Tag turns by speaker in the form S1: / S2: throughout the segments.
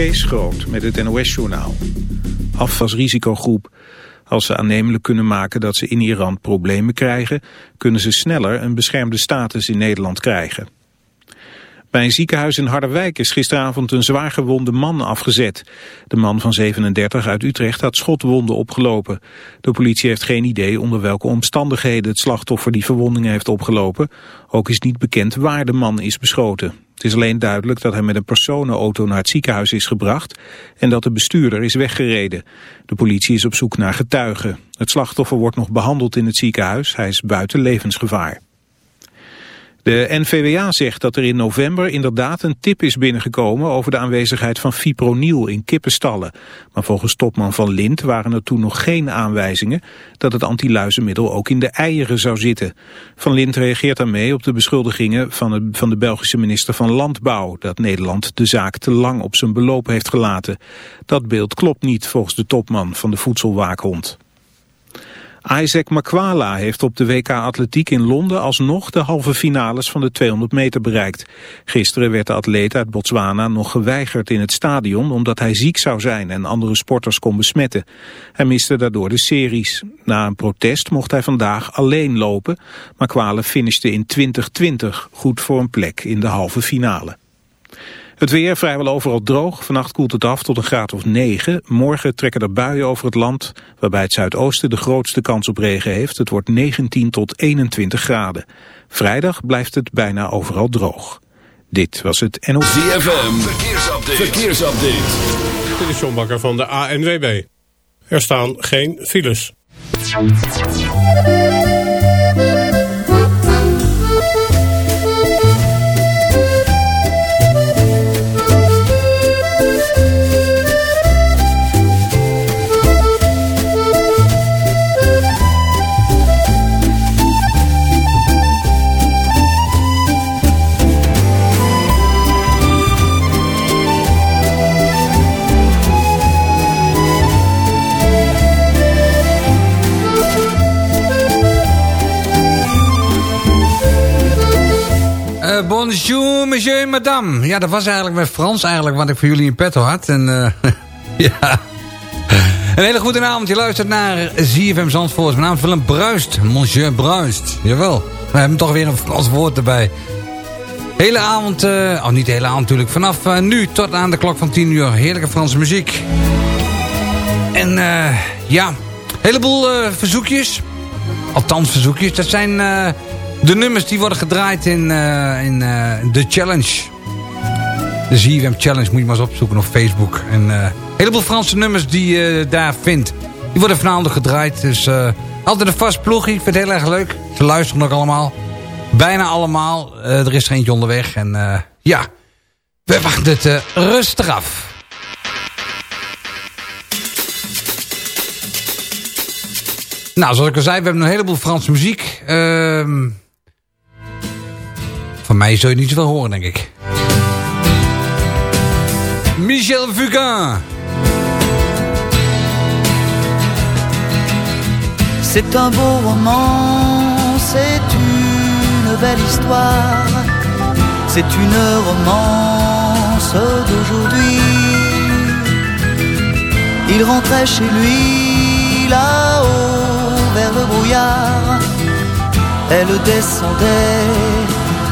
S1: Kees Groot met het NOS-journaal. Af als. Als ze aannemelijk kunnen maken dat ze in Iran problemen krijgen... kunnen ze sneller een beschermde status in Nederland krijgen. Bij een ziekenhuis in Harderwijk is gisteravond een zwaargewonde man afgezet. De man van 37 uit Utrecht had schotwonden opgelopen. De politie heeft geen idee onder welke omstandigheden het slachtoffer die verwondingen heeft opgelopen. Ook is niet bekend waar de man is beschoten. Het is alleen duidelijk dat hij met een personenauto naar het ziekenhuis is gebracht en dat de bestuurder is weggereden. De politie is op zoek naar getuigen. Het slachtoffer wordt nog behandeld in het ziekenhuis. Hij is buiten levensgevaar. De NVWA zegt dat er in november inderdaad een tip is binnengekomen over de aanwezigheid van fipronil in kippenstallen. Maar volgens topman van Lind waren er toen nog geen aanwijzingen dat het antiluizenmiddel ook in de eieren zou zitten. Van Lind reageert daarmee op de beschuldigingen van, de Belgische minister van Landbouw dat Nederland de zaak te lang op zijn beloop heeft gelaten. Dat beeld klopt niet volgens de topman van de voedselwaakhond. Isaac Makwala heeft op de WK Atletiek in Londen alsnog de halve finales van de 200 meter bereikt. Gisteren werd de atleet uit Botswana nog geweigerd in het stadion omdat hij ziek zou zijn en andere sporters kon besmetten. Hij miste daardoor de series. Na een protest mocht hij vandaag alleen lopen. Makwala finishte in 2020 goed voor een plek in de halve finale. Het weer vrijwel overal droog. Vannacht koelt het af tot een graad of 9. Morgen trekken er buien over het land, waarbij het zuidoosten de grootste kans op regen heeft. Het wordt 19 tot 21 graden. Vrijdag blijft het bijna overal droog. Dit was het NOS.
S2: ZFM, verkeersupdate. verkeersupdate.
S3: Dit is John Bakker van de ANWB. Er staan geen files.
S4: Madame. Ja, dat was eigenlijk met Frans eigenlijk wat ik voor jullie in petto had. En uh, ja... Een hele goede avond. Je luistert naar ZFM Zandvoort. Mijn naam is Willem Bruist. Monsieur Bruist. Jawel. We hebben toch weer een Frans woord erbij. Hele avond, uh, oh niet de hele avond natuurlijk. Vanaf uh, nu tot aan de klok van 10 uur. Heerlijke Franse muziek. En ja, een heleboel verzoekjes. Althans verzoekjes. Dat zijn de nummers die worden gedraaid in, uh, in uh, de challenge. De ZFM Challenge moet je maar eens opzoeken op Facebook. En uh, een heleboel Franse nummers die je daar vindt. Die worden vanavond gedraaid. Dus altijd een vast ploegje. Ik vind het heel erg leuk. Ze luisteren ook allemaal. Bijna allemaal. er is er eentje onderweg. En ja, we wachten het rustig af. Nou, zoals ik al zei, we hebben een heleboel Franse muziek. Ehm van mij zul je niet zoveel horen, denk ik. Michel Fugain.
S5: C'est un beau roman, c'est une belle histoire, c'est une romance d'aujourd'hui. Il rentrait chez lui là-haut vers le brouillard, elle descendait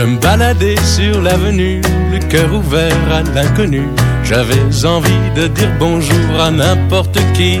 S6: Je me baladais sur l'avenue, le cœur ouvert à l'inconnu. J'avais envie de dire bonjour à n'importe qui,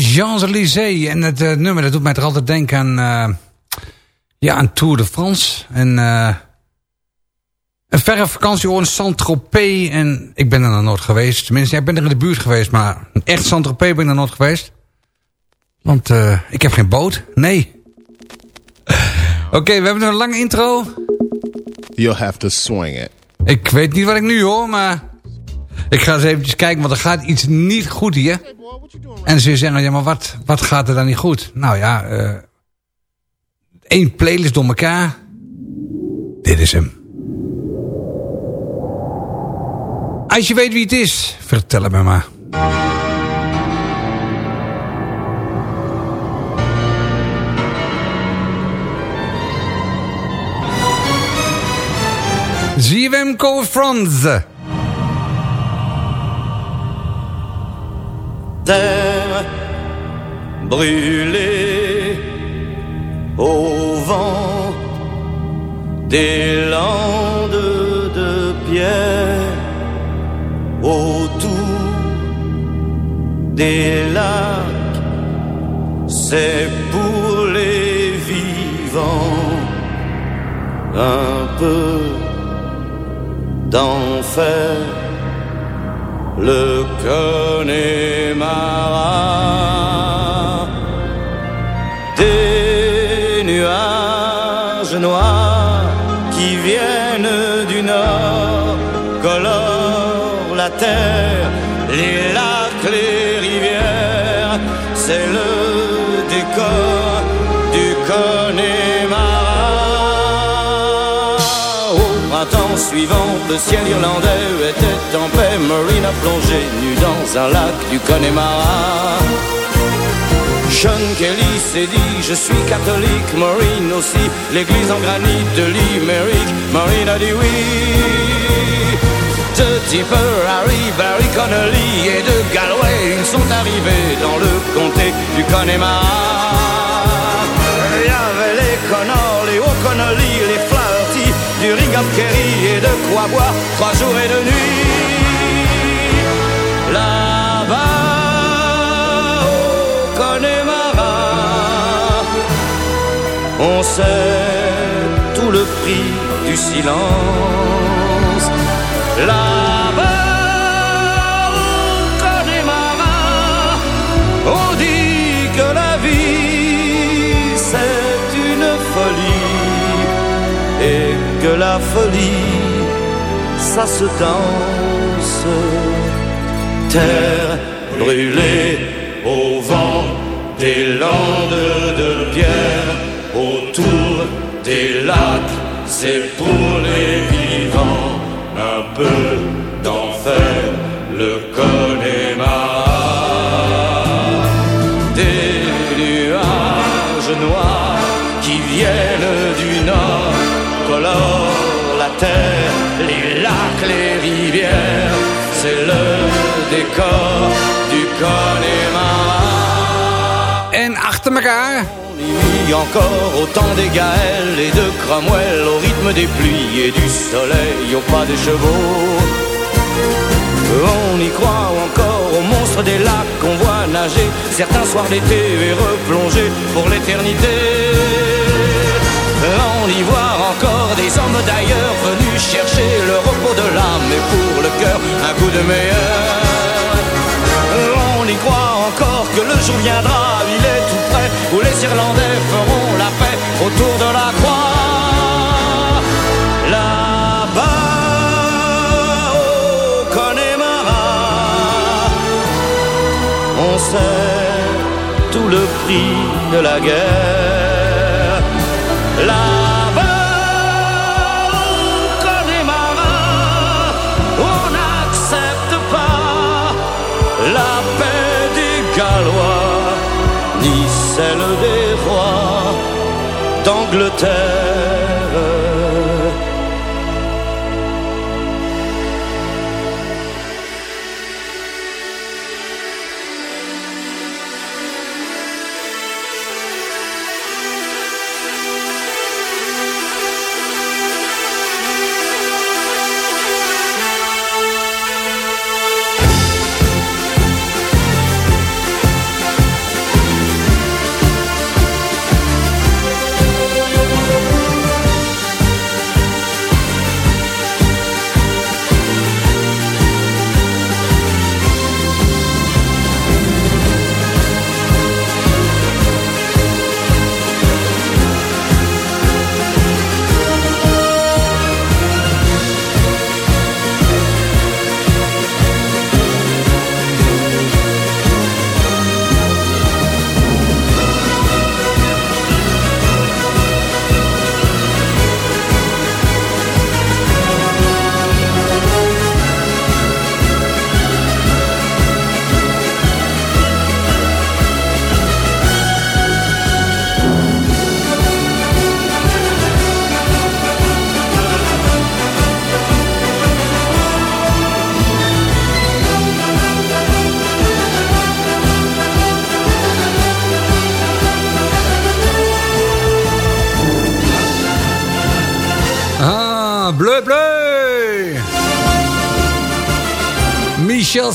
S6: Champs-Élysées.
S4: Champs-Élysées. En het eh, nummer dat doet mij toch altijd denken aan... eh, ja, aan Tour de France. En... eh, een verre vakantieoord in Saint-Tropez. En ik ben er nog nooit geweest. Tenminste, ja, ik ben er in de buurt geweest. Maar echt Saint-Tropez ben ik nog nooit geweest. Want ik heb geen boot. Nee. Oké, we hebben een lange intro.
S7: You'll have to swing it.
S4: Ik weet niet wat ik nu hoor, maar... Ik ga eens even kijken, want er gaat iets niet goed hier. En ze zeggen, ja, maar wat, wat gaat er dan niet goed? Nou ja, eh, één playlist door elkaar. Dit is hem. Als je weet wie het is, vertel het me maar. ZFM Franz.
S8: Terre brûlée au vent des landes de pierre autour des lacs, c'est pour les vivants un peu d'enfer le Connemara des nuages noirs qui viennent du nord colorent la terre, les lacs, suivant, le ciel irlandais était en paix. Marine a plongé nu dans un lac du Connemara. Sean Kelly s'est dit je suis catholique, Maureen aussi, l'église en granit de Limerick, Maureen a dit oui. De Tipper, Harry, Barry Connolly et de Galway, ils sont arrivés dans le comté du Connemara. Il y avait les Connors, les du Kerry et de quoi boire trois jours et deux nuits. Là-bas, au Connemara, on sait tout le prix du silence. Là-bas, la folie ça se danse. Terre brûlée au vent des landes de pierre autour des lacs, c'est pour les vivants un peu d'enfer, le Connemara. C'est le décor du Connemara.
S4: En achter elkaar.
S8: Encore au temps des Gaëls et de Cromwell, au rythme des pluies et du soleil, au pas des chevaux. On y croit encore aux monstres des lacs qu'on voit nager certains soirs d'été et replonger pour l'éternité. On y voit encore des hommes d'ailleurs de meilleur. On y croit encore que le jour viendra, il est tout près, où les Irlandais feront la paix autour de la croix. Là-bas, au Connemara, on sait tout le prix de la guerre. Gallois, ni celle des rois d'Angleterre.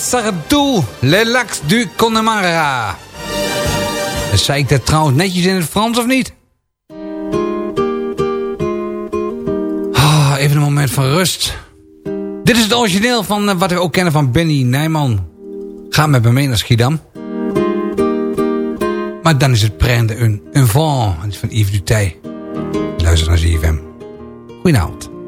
S9: Sardou, Les Lacs du Connemara. Zei ik dat trouwens netjes in het Frans of niet? Ah, even een moment van rust. Dit is het origineel van wat we ook kennen van Benny Nijman. Ga met me mee naar Schiedam. Maar dan is het prende een, een vent. Het is van Yves Dutay. Luister naar ZFM. Goedenavond.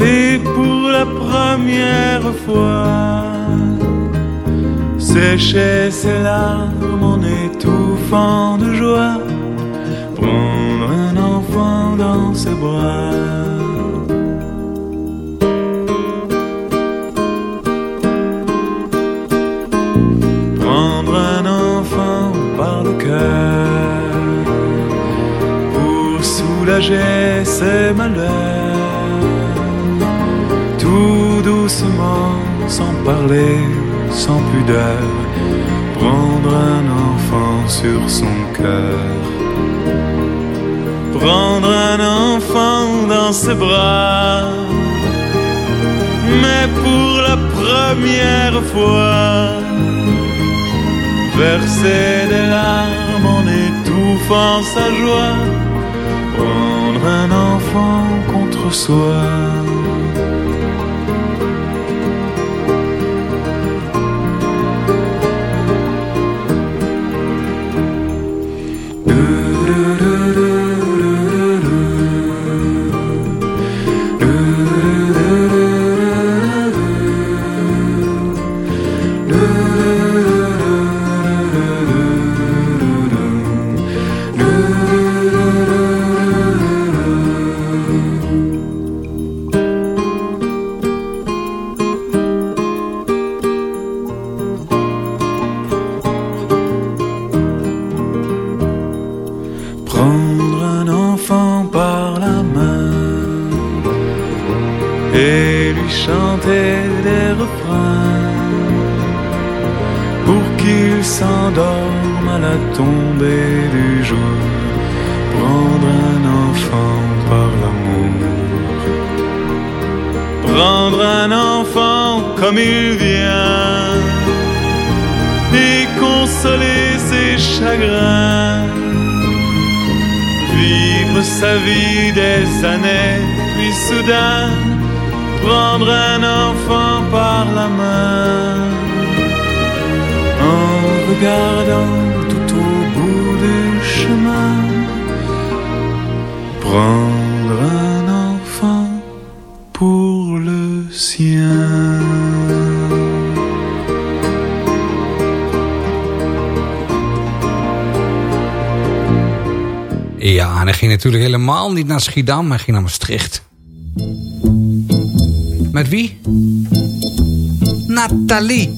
S9: Et pour la première fois, sécher ses larmes en étouffant de joie, prendre un enfant dans ses bras. ses malheurs. Tout doucement, sans parler, sans pudeur, prendre un enfant sur son cœur. Prendre un enfant dans ses bras, mais pour la première fois, verser des larmes en étouffant sa joie un enfant contre soi. s'endorme à la tombée du jour, prendre un enfant par l'amour, prendre un enfant comme il vient, et consoler ses chagrins, vivre sa vie des années, puis soudain, prendre un enfant par la main. en regardant tout au bout du chemin prendre un enfant pour le sien.
S4: Ja, en hij ging
S9: natuurlijk helemaal niet naar Schiedam, hij ging naar Maastricht. Met wie? Nathalie.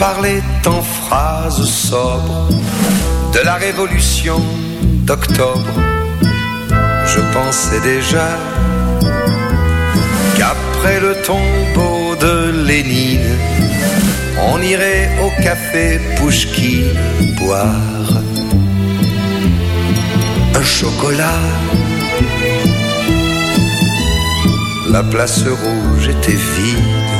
S10: Parlait en phrases sobres de la révolution d'octobre. Je pensais déjà qu'après le tombeau de Lénine, on irait au café Pouchki boire un chocolat. La place rouge était vide.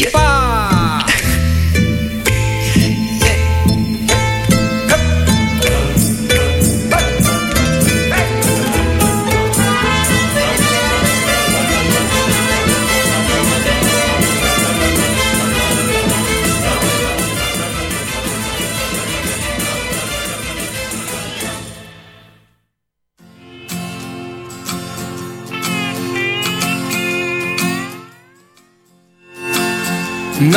S4: Yeah.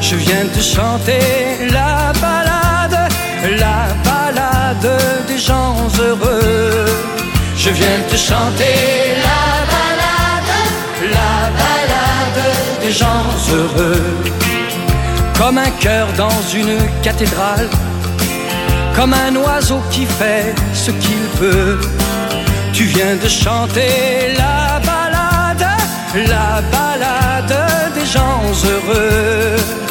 S11: Je viens te chanter la balade, la balade des gens heureux. Je viens te chanter la balade, la balade des gens heureux. Comme un cœur dans une cathédrale, comme un oiseau qui fait ce qu'il veut. Tu viens de chanter la balade, la balade des gens heureux.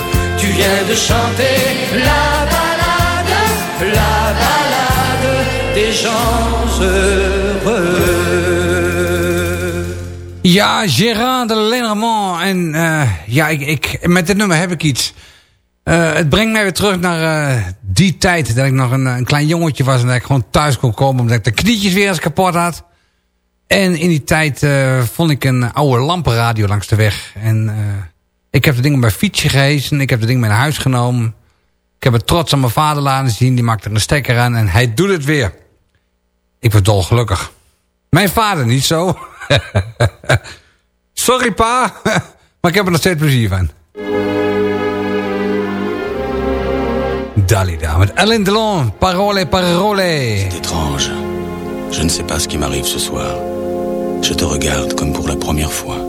S11: Viens de chanter la balade, la balade des gens heureux.
S4: Ja, Gérard de Lenormand. En uh, ja, ik, ik, met dit nummer heb ik iets. Uh, het brengt mij weer terug naar uh, die tijd. Dat ik nog een, een, klein jongetje was. En dat ik gewoon thuis kon komen. Omdat ik de knietjes weer eens kapot had. En in die tijd vond ik een oude lampenradio langs de weg. En ik heb de ding op mijn fietsje gehezen. Ik heb de ding mee naar huis genomen. Ik heb het trots aan mijn vader laten zien. Die maakte er een stekker aan. En hij doet het weer. Ik was dolgelukkig. Mijn vader niet zo. Sorry pa. maar ik heb er nog steeds plezier van. Dalida met Alain Delon. Parole, parole.
S12: C'est étrange. Je ne sais pas ce qui m'arrive ce soir. Je te regarde comme pour la première fois.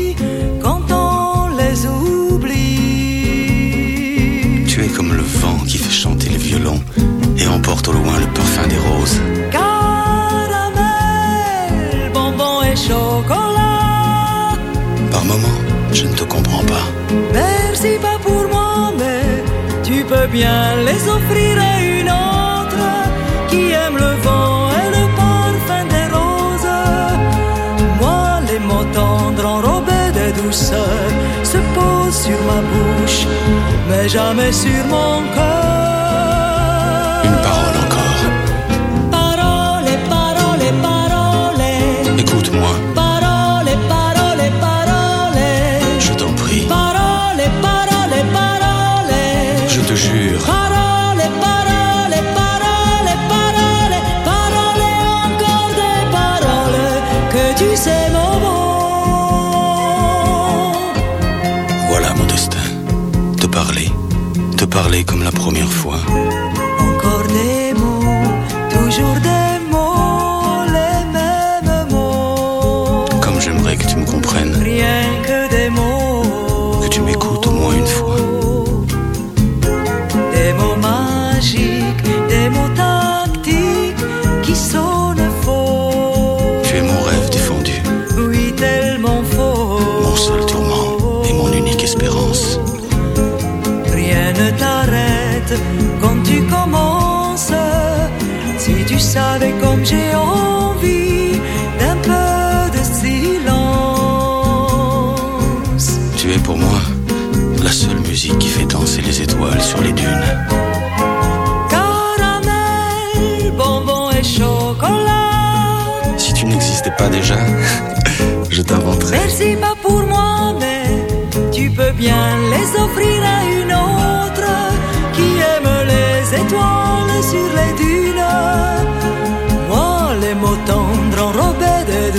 S12: violon et emporte au loin le parfum des roses.
S13: Caramel, bonbon et chocolat.
S12: Par moments, je ne te comprends pas.
S13: Merci pas pour moi, mais tu peux bien les offrir à une autre qui aime le vent et le parfum des roses. Moi, les mots tendres enrobés de douceur se posent sur ma bouche, mais jamais sur mon cœur.
S12: Voilà mon destin. Te parler. Te parler comme la première fois. Espérance.
S13: Rien ne t'arrête quand tu commences. Si tu savais comme j'ai envie d'un peu de silence.
S12: Tu es pour moi la seule musique qui fait danser les étoiles sur les dunes.
S13: Caramel, bonbon et chocolat.
S12: Si tu n'existais pas déjà, je je t'inventerai.
S13: Merci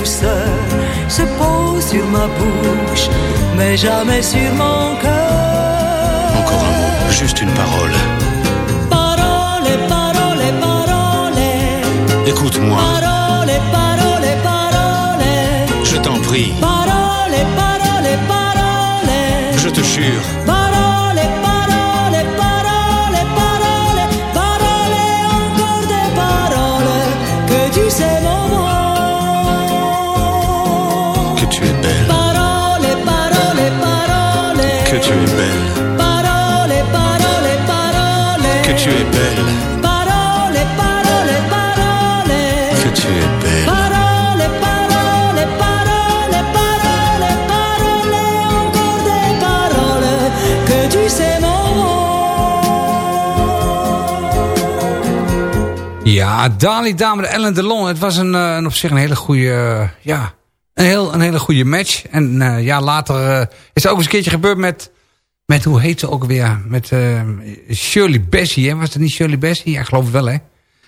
S13: douceur se posent sur ma bouche, mais jamais sur mon cœur.
S12: Encore un mot, juste une parole.
S13: Parole, parole, parole.
S12: Écoute-moi.
S13: Parole, parole, parole.
S12: Je t'en prie.
S13: Parole, parole, parole.
S12: Je te jure. Tu es belle.
S13: Parole, parole, parole.
S12: Que tu es belle.
S13: Parole, parole, parole, parole, parole, encore des paroles que tu sais mon
S4: Ja, Dali Dame, Ellen Delon. Het was een, eh, een op zich een hele goede, eh, ja, een, heel, een hele goede match. En eh, ja, later eh, is het ook eens een keertje gebeurd met, met hoe heet ze ook weer? Met eh, Shirley Bessie, hè? Was dat niet Shirley Bessie? Ja, ik geloof het wel, hè?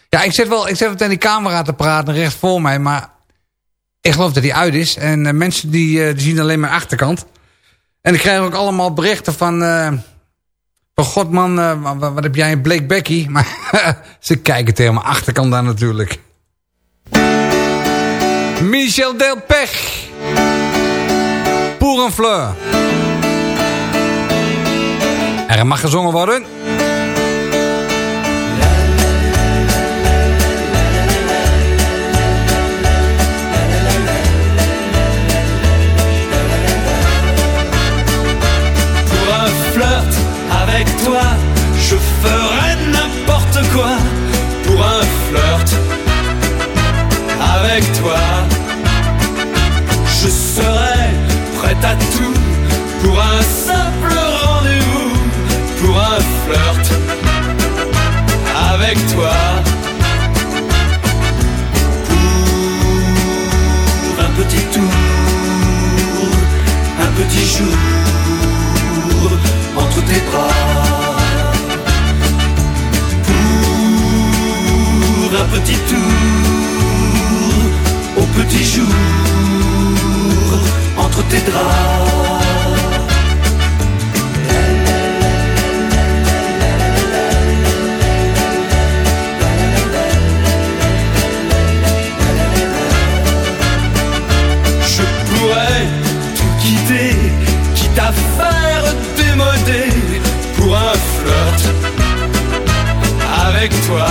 S4: Ja, ik zit wel, ik zit tegen die camera te praten, recht voor mij, maar ik geloof dat die uit is. En eh, mensen die, eh, die zien alleen mijn achterkant. En ik krijg ook allemaal berichten van... van god man, wa- wa- wat, heb jij een Blake Becky? Maar ze kijken tegen mijn achterkant daar natuurlijk. Michel Delpech. Pour un fleur. Er mag gezongen worden.
S6: Je ferai n'importe quoi. Pour un flirt avec toi, je serai prêt à tout. Un petit jour entre tes bras pour un petit tour au petit jour entre tes draps. Avec toi.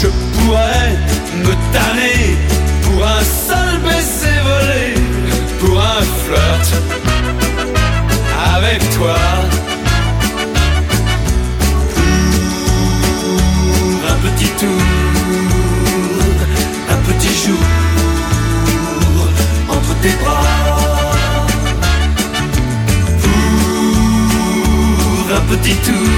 S6: Je pourrais me tanner pour un seul baiser volé, pour un flirt avec toi. Pour un petit tour, un petit jour entre tes bras pour un petit tour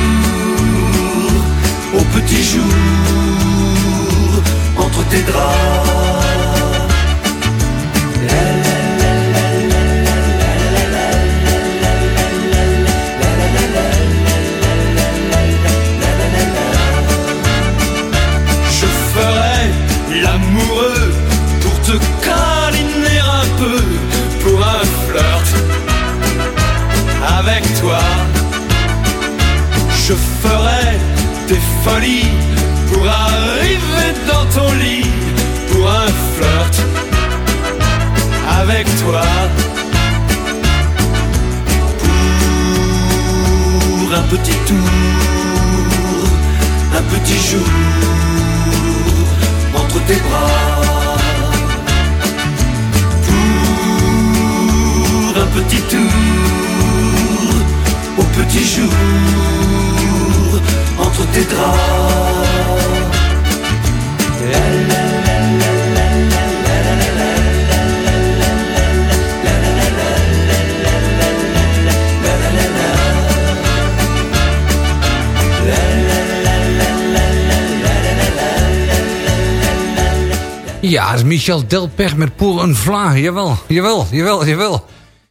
S4: Michel Delper met Pour un Vla. Jawel, jawel, jawel, jawel.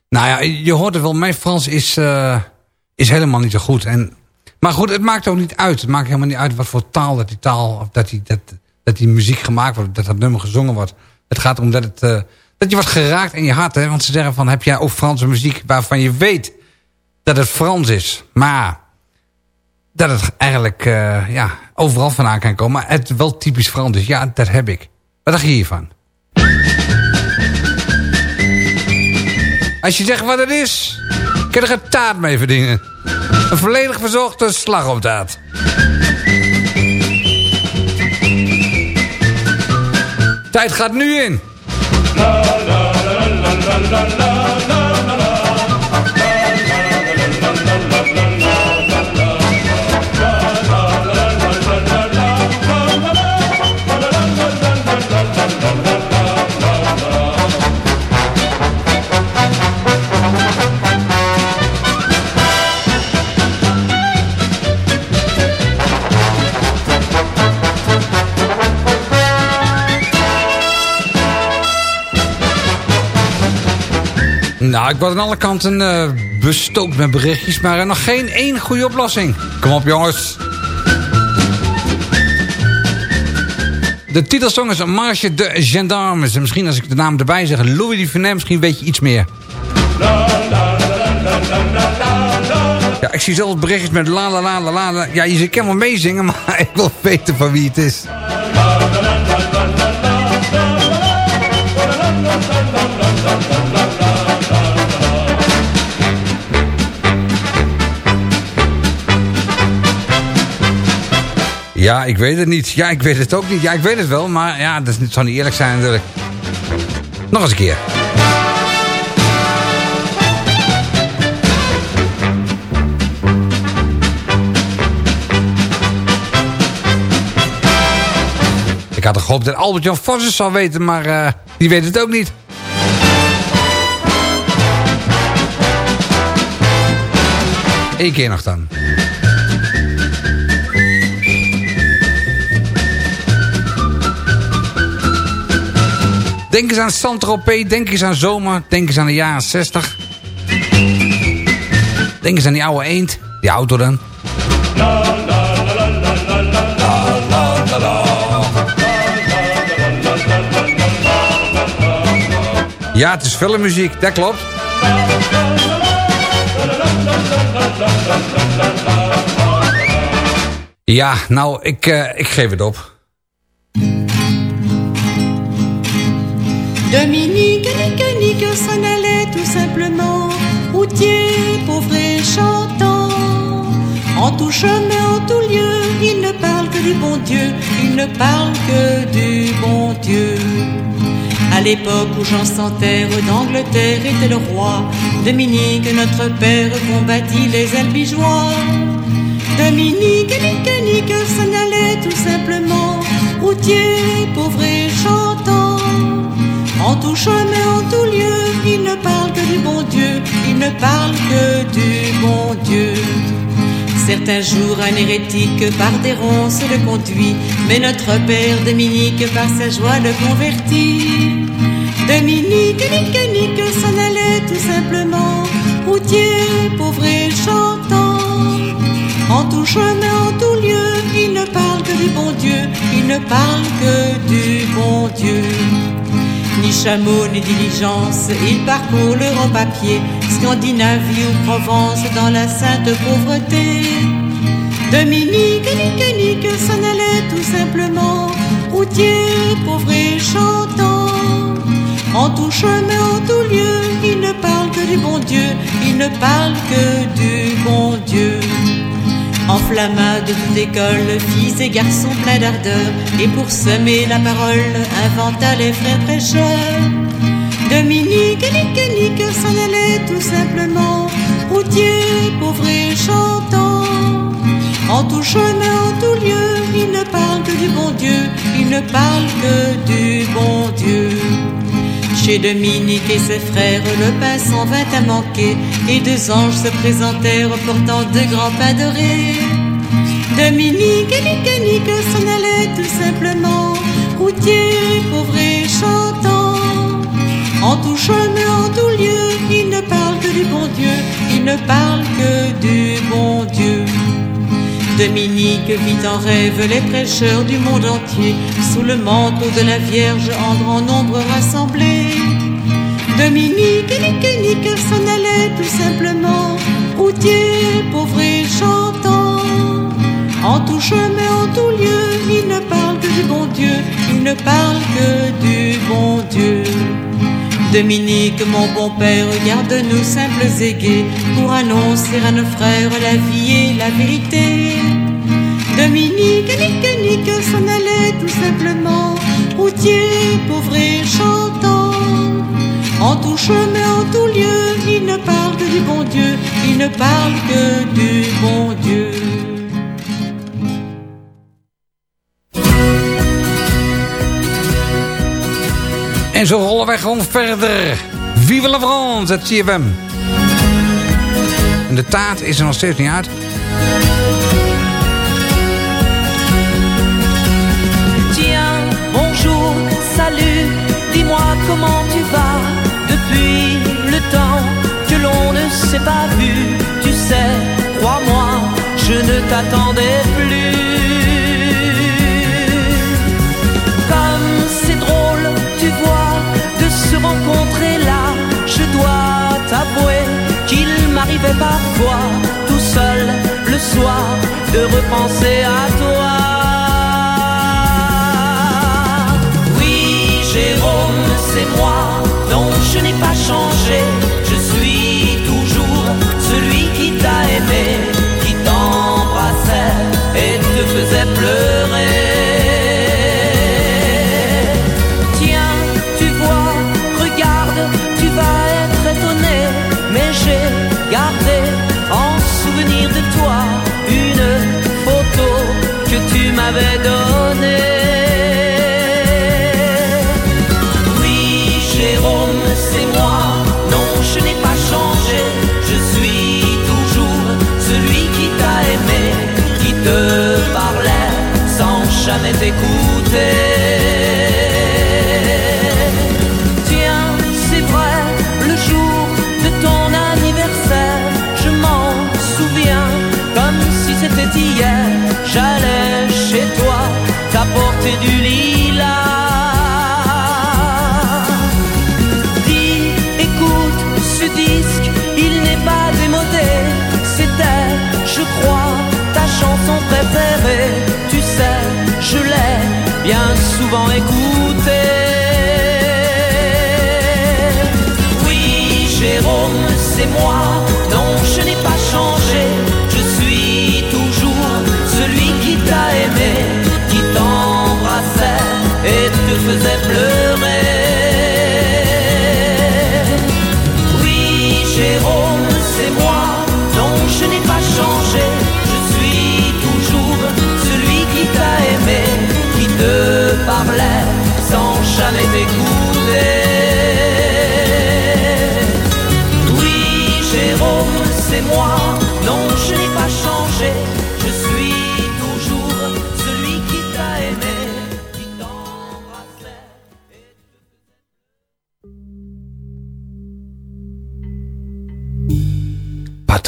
S4: Nou ja, je hoort het wel, mijn Frans is, uh, is helemaal niet zo goed. En, maar goed, het maakt ook niet uit. Het maakt helemaal niet uit wat voor taal dat die taal... dat die, dat, dat die muziek gemaakt wordt, dat dat nummer gezongen wordt. Het gaat erom dat, het, uh, dat je wordt geraakt in je hart. Hè? Want ze zeggen van, heb jij ook Franse muziek waarvan je weet dat het Frans is. Maar dat het eigenlijk uh, ja, overal vandaan kan komen. Maar het wel typisch Frans is. Ja, dat heb ik. Wat dacht je hiervan? Als je zegt wat het is, je er een taart mee verdienen. Een volledig verzorgde slagoptaart. Tijd gaat nu in. Nou, ik word aan alle kanten uh, bestookt met berichtjes, maar uh, nog geen één goede oplossing. Kom op, jongens. De titelsong is Marche de Gendarmes. En misschien als ik de naam erbij zeg, Louis Duvenet, misschien weet je iets meer. Ja, ik zie zelfs berichtjes met la la la la la. Ja, je kan wel meezingen, maar ik wil weten van wie het is. Ja, ik weet het niet. Ja, ik weet het ook niet. Ja, ik weet het wel, maar ja, dat zou niet eerlijk zijn natuurlijk. Nog eens een keer. Ik had gehoopt dat Albert-Jan Vos zou weten, maar uh, die weet het ook niet. Eén keer nog dan. Denk eens aan Saint-Tropez, denk eens aan zomer, denk eens aan de jaren 60. Denk eens aan die oude eend, die auto dan. Ja, het is filmmuziek, dat klopt. Ja, nou, ik, uh, ik geef het op.
S14: Dominique, nique, s'en allait tout simplement, routier, pauvre et chantant. En tout chemin, en tout lieu, il ne parle que du bon Dieu, il ne parle que du bon Dieu. À l'époque où Jean sans terre d'Angleterre était le roi, Dominique, notre père, combattit les albigeois. Dominique, nique, nique, s'en allait tout simplement, routier, pauvre et chantant. En tout chemin, en tout lieu, il ne parle que du bon Dieu, il ne parle que du bon Dieu. Certains jours, un hérétique par des ronces le conduit, mais notre père Dominique par sa joie le convertit. Dominique, nique, nique, s'en allait tout simplement, routier, pauvre et chantant. En tout chemin, en tout lieu, il ne parle que du bon Dieu, il ne parle que du bon Dieu ni chameau ni diligence, il parcourt l'Europe à pied, Scandinavie ou Provence dans la sainte pauvreté. Dominique, nique, nique, s'en allait tout simplement, routier, pauvre et chantant. En tout chemin, en tout lieu, il ne parle que du bon Dieu, il ne parle que du bon Dieu. Enflamma de toute école, fils et garçons pleins d'ardeur, et pour semer la parole, inventa les frères prêcheurs. Dominique, nique, nique, s'en allait tout simplement, routier, pauvre et chantant. En tout chemin, en tout lieu, il ne parle que du bon Dieu, il ne parle que du bon Dieu. Chez Dominique et ses frères, le pain s'en vint à manquer, et deux anges se présentèrent portant de grands pains dorés. Dominique et Nique, Nique s'en allait tout simplement, routier, pauvre chemin, en tout lieu, il ne parle que du bon Dieu, il ne parle que du bon Dieu. Dominique vit en rêve les prêcheurs du monde entier, sous le manteau de la Vierge en grand nombre rassemblés. Dominique, nique, nique, s'en allait tout simplement, routier, pauvre et chantant. En tout chemin, en tout lieu, il ne parle que du bon Dieu, il ne parle que du bon Dieu. Dominique, mon bon père, garde-nous simples et pour annoncer à nos frères la vie et la vérité. Dominique, nique, nique, s'en allait tout simplement, routier, pauvre et chantant. En tout chemin, en tout lieu, il ne parle que du bon Dieu, il ne parle que du bon Dieu.
S4: En zo rollen wij gewoon verder. Vive la France, het CFM. En de taart is er nog steeds niet uit.
S15: Tiens, bonjour, salut, dis-moi comment le temps que l'on ne s'est pas vu. Tu sais, crois-moi, je ne t'attendais plus. Comme c'est drôle, tu vois, de se rencontrer là, je dois t'avouer qu'il m'arrivait parfois, tout seul, le soir, de repenser à toi. Changé. Je suis toujours celui qui t'a aimé, qui t'embrassait et te faisait pleurer. Jamais t'écouter. Tiens, c'est vrai, le jour de ton anniversaire, je m'en souviens comme si c'était hier. J'allais chez toi t'apporter du lilas. Faisait pleurer.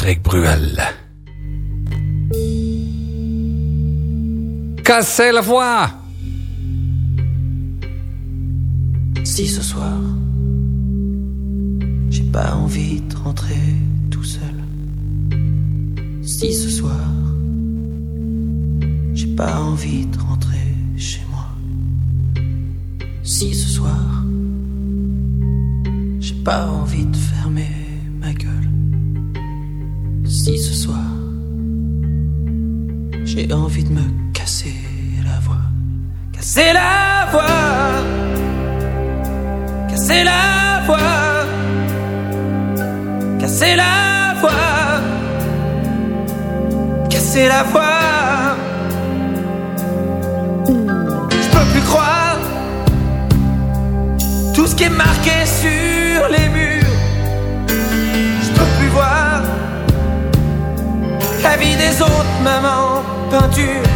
S4: Patrick Bruel. Cassez la voix
S16: casser la voix,
S17: casser la voix, casser la voix. Je peux plus croire tout ce qui est marqué sur les murs. Je peux plus voir la vie des autres, maman, peinture.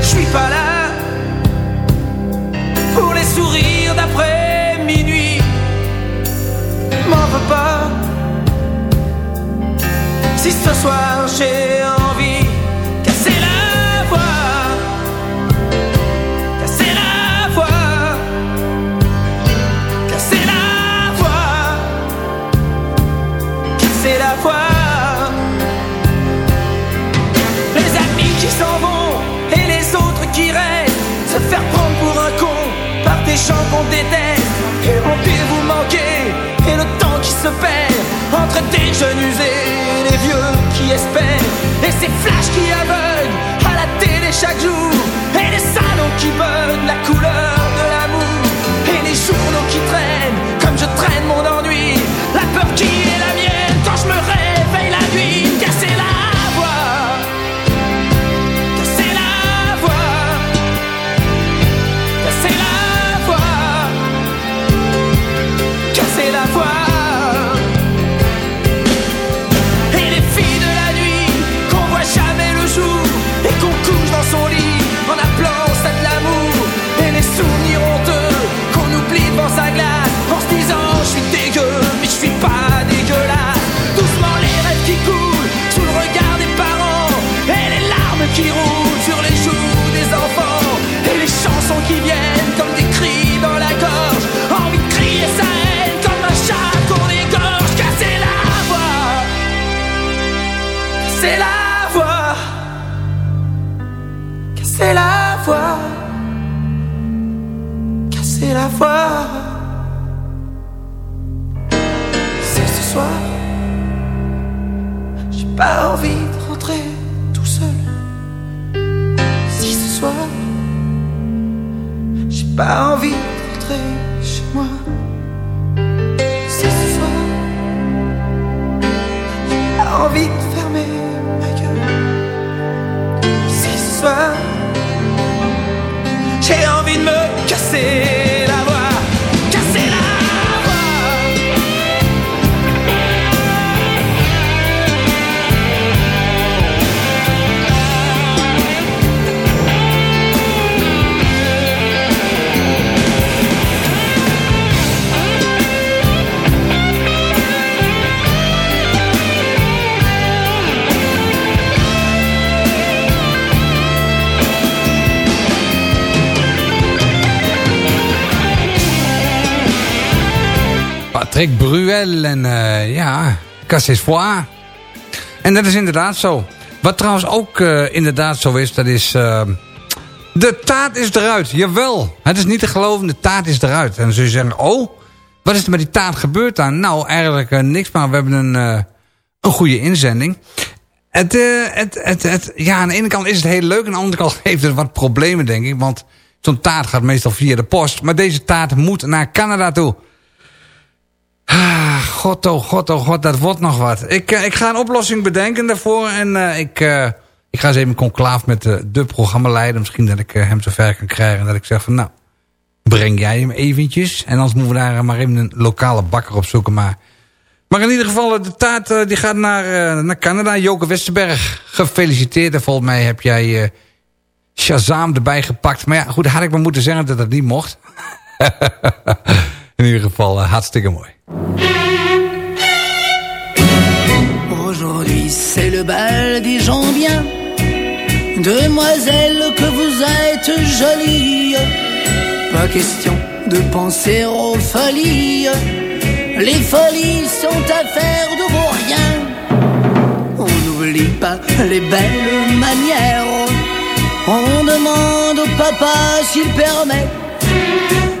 S17: Je suis pas là pour les sourires d'après minuit.
S18: veux pas. Si ce soir j'ai envie casser la voix, casser la voix, casser la voix, casser la voix. Les amis qui s'en vont et les autres qui restent, se faire prendre pour un con par des gens qu'on déteste. Vous manquer et le temps qui se perd entre des jeunes usés et les vieux qui espèrent. Et ces flashs qui aveuglent à la télé chaque jour et les salons qui veulent la couleur de l'amour et les journaux qui traînent comme je traîne mon ennui. La peur qui est la mienne En
S4: dat is inderdaad zo. Wat trouwens ook eh, inderdaad zo is, dat is... eh, de taart is eruit, jawel. Het is niet te geloven, de taart is eruit. En je zeggen, oh, wat is er met die taart gebeurd dan? Nou, eigenlijk eh, niks, maar we hebben een, eh, een goede inzending. Het, het, het, het, ja, aan de ene kant is het heel leuk. Aan de andere kant heeft het wat problemen, denk ik. Want zo'n taart gaat meestal via de post. Maar deze taart moet naar Canada toe. Ah, god, oh god, oh god, dat wordt nog wat. Ik, eh, ik ga een oplossing bedenken daarvoor. En eh, ik, eh, ik ga eens even conclaaf met de, de programmaleider. Misschien dat ik eh, hem zover kan krijgen. En dat ik zeg van, nou, breng jij hem eventjes. En anders moeten we daar maar even een lokale bakker op zoeken. Maar, maar in ieder geval, de taart die gaat naar, naar Canada. Joke Westerberg, gefeliciteerd. En volgens mij heb jij Shazam erbij gepakt. Maar ja, goed, had ik maar moeten zeggen dat dat niet mocht. in ieder geval, hartstikke mooi.
S19: Aujourd'hui c'est le bal des gens bien. Demoiselle que vous êtes jolie. Pas question de penser aux folies. Les folies sont affaires de vos riens. On n'oublie pas les belles manières. On demande au papa s'il permet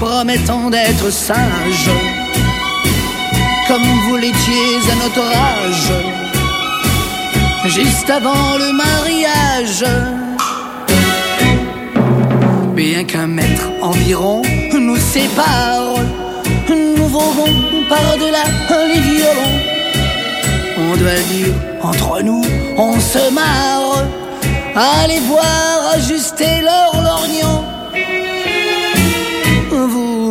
S19: nous promettons d'être sages comme vous l'étiez à notre âge, juste avant le mariage. Bien qu'un mètre environ nous sépare, nous volons par-delà les violons. on doit dire entre nous, on se marre. Allez voir ajuster leur lorgnon.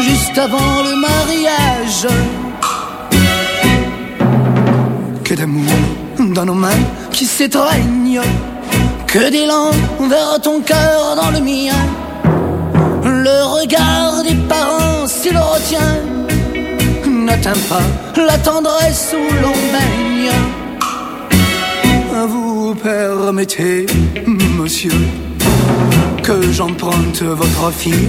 S19: juste avant le mariage. Que d'amour dans nos mains qui s'étreignent, que d'élan vers ton cœur dans le mien. Le regard des parents, s'il retient, n'atteint pas la tendresse où l'on baigne. Vous permettez, monsieur, que j'emprunte votre fille.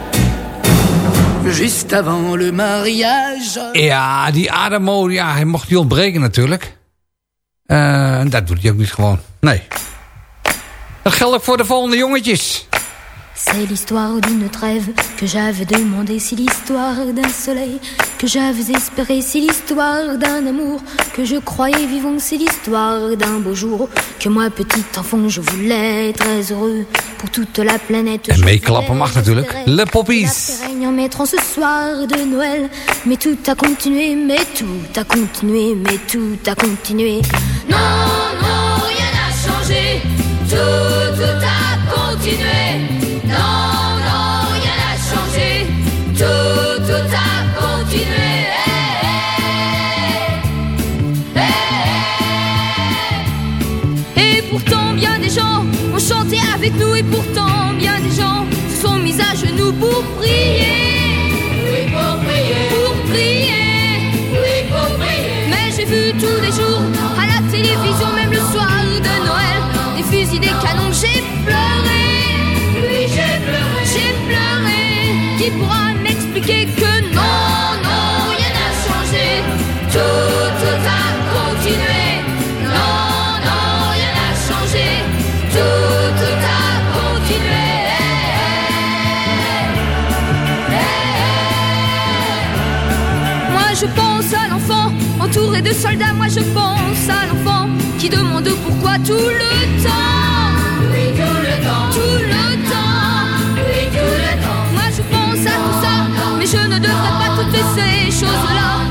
S19: Just avant le mariage.
S4: Ja, die Adamo, ja, hij mocht niet ontbreken natuurlijk. Uh, dat doet hij ook niet gewoon. Nee. Dat geldt ook voor de volgende jongetjes.
S20: C'est l'histoire d'une trêve que j'avais demandé, c'est l'histoire d'un soleil que j'avais espéré, c'est l'histoire d'un amour que je croyais vivant, c'est l'histoire d'un beau jour que moi petit enfant je voulais très heureux pour toute la planète.
S4: En meeklappen mag natuurlijk. Le Poppies.
S20: en mettre en ce soir de Noël, mais tout a continué, mais tout a continué, mais tout a continué.
S21: Non, non, rien n'a changé, tout
S20: avec nous. Et pourtant, bien des gens se sont mis à genoux pour prier.
S21: Oui, pour prier.
S20: Pour prier.
S21: Oui, pour prier.
S20: Mais j'ai vu tous les jours à la télévision, même le soir de Noël, des fusils, des canons, j'ai pleuré.
S21: Oui, j'ai pleuré.
S20: J'ai pleuré. Qui pourra m'expliquer entouré de soldats. Moi je pense à l'enfant qui demande pourquoi tout le temps.
S21: Oui, tout le temps.
S20: Tout le temps.
S21: Oui, tout le temps.
S20: Moi je pense à tout ça, mais je ne devrais pas toutes ces choses-là.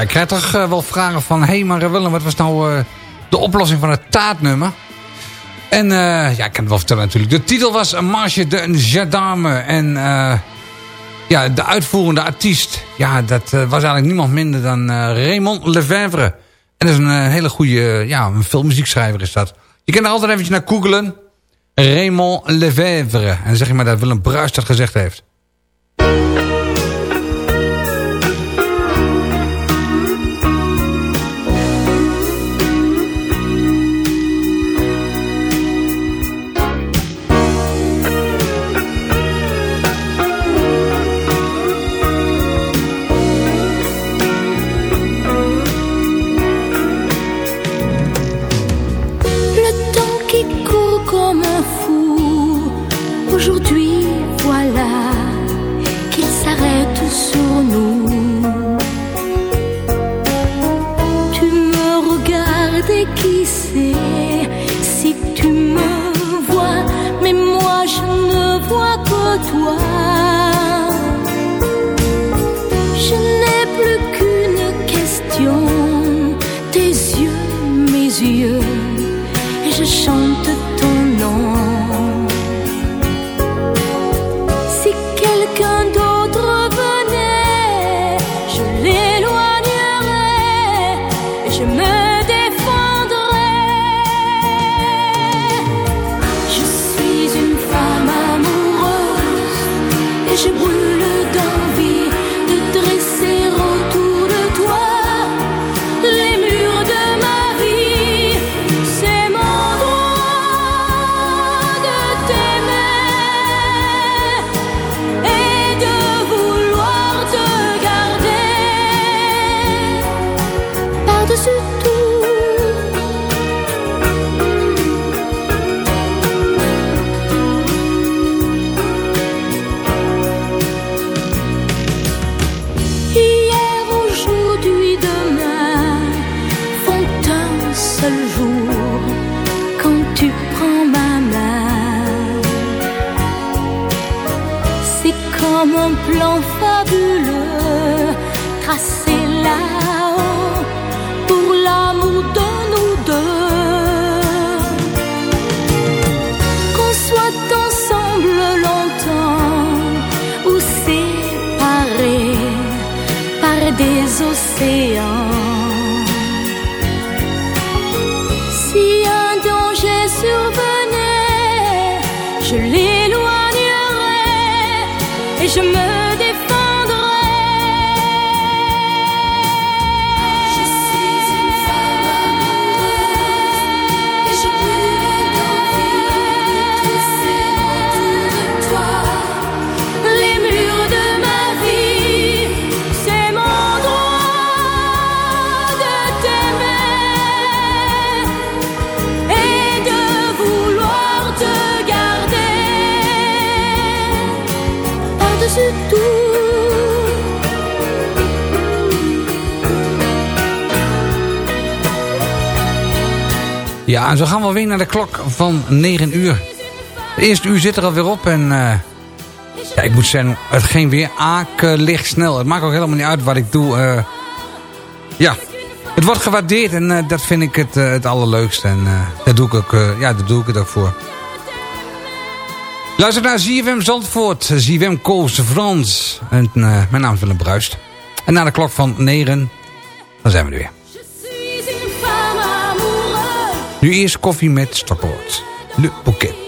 S4: Ik krijg toch eh, wel vragen van... Hé, hey, maar Willem, wat was nou eh, de oplossing van het taartnummer? En eh, ja, ik kan het wel vertellen natuurlijk. De titel was Een Marche de Gendarme. En eh, ja, de uitvoerende artiest... Ja, dat eh, was eigenlijk niemand minder dan eh, Raymond Lefevre. En dat is een eh, hele goede... ja, een filmmuziekschrijver is dat. Je kan er altijd eventjes naar googlen. Raymond Lefevre. En zeg je maar dat Willem Bruis dat gezegd heeft. et je me défends. Ja, en zo gaan we weer naar de klok van 9 uur. De eerste uur zit er alweer op en... Uh, ja, ik moet zeggen, het ging weer akelig snel. Het maakt ook helemaal niet uit wat ik doe. Uh, ja, het wordt gewaardeerd en uh, dat vind ik het, het allerleukste. En daar, doe ik ook, ja, daar doe ik het ook voor. Luister naar ZFM Zandvoort, ZFM Koos Frans. En mijn naam is Willem Bruist. En na de klok van 9, dan zijn we er weer. Nu eerst koffie met stokbrood. Le Bouquet.